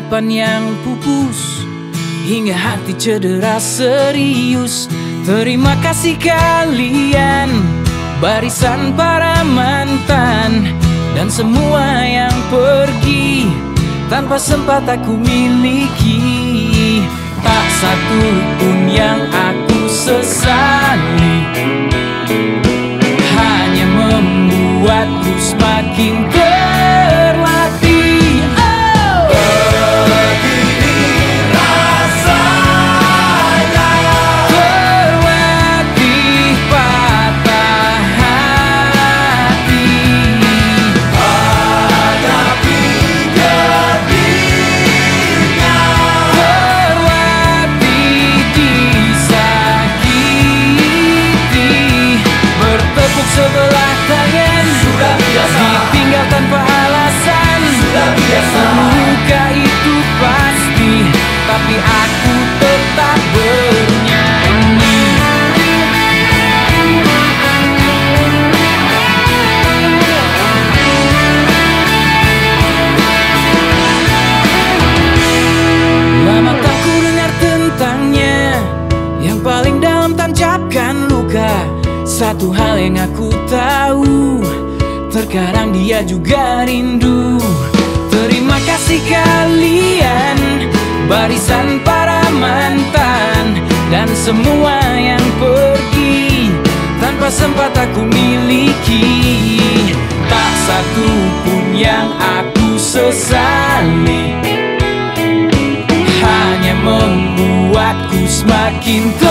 harapan yang pupus Hingga hati cedera serius. Terima kasih kalian Barisan para mantan Dan semua yang pergi. Tanpa sempat aku miliki Tak satu pun yang aku sesali Satu hal yang aku tahu Terkadang dia juga rindu semua yang pergi Tanpa sempat aku miliki Tak satu pun yang aku sesali hanya membuatku semakin terlatih.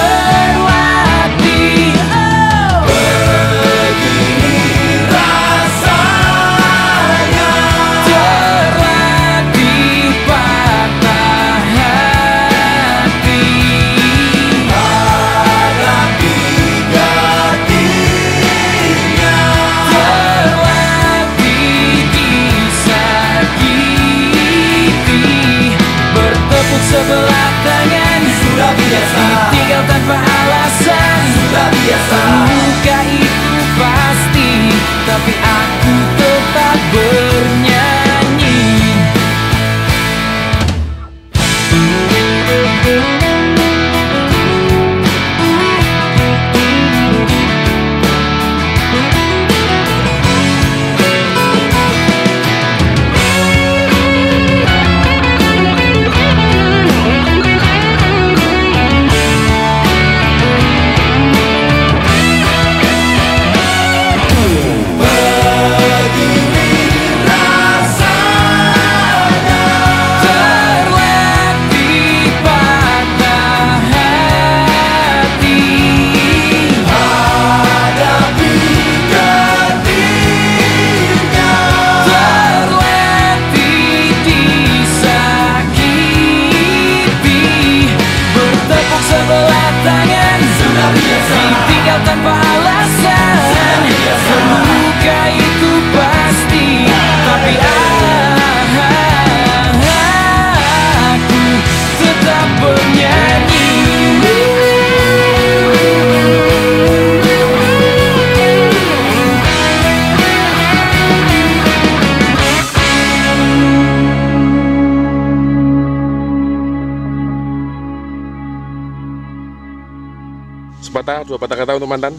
Sepatah, dua patah kata untuk mantan.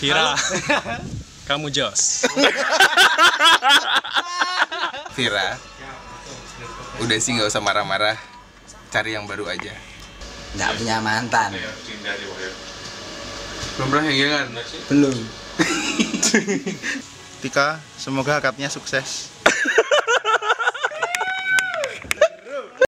Vira, kamu jos. Vira Udah sih nggak usah marah-marah Cari yang baru aja Nggak punya mantan. Belum pernah yang kan? Belum. Tika, semoga akadnya sukses.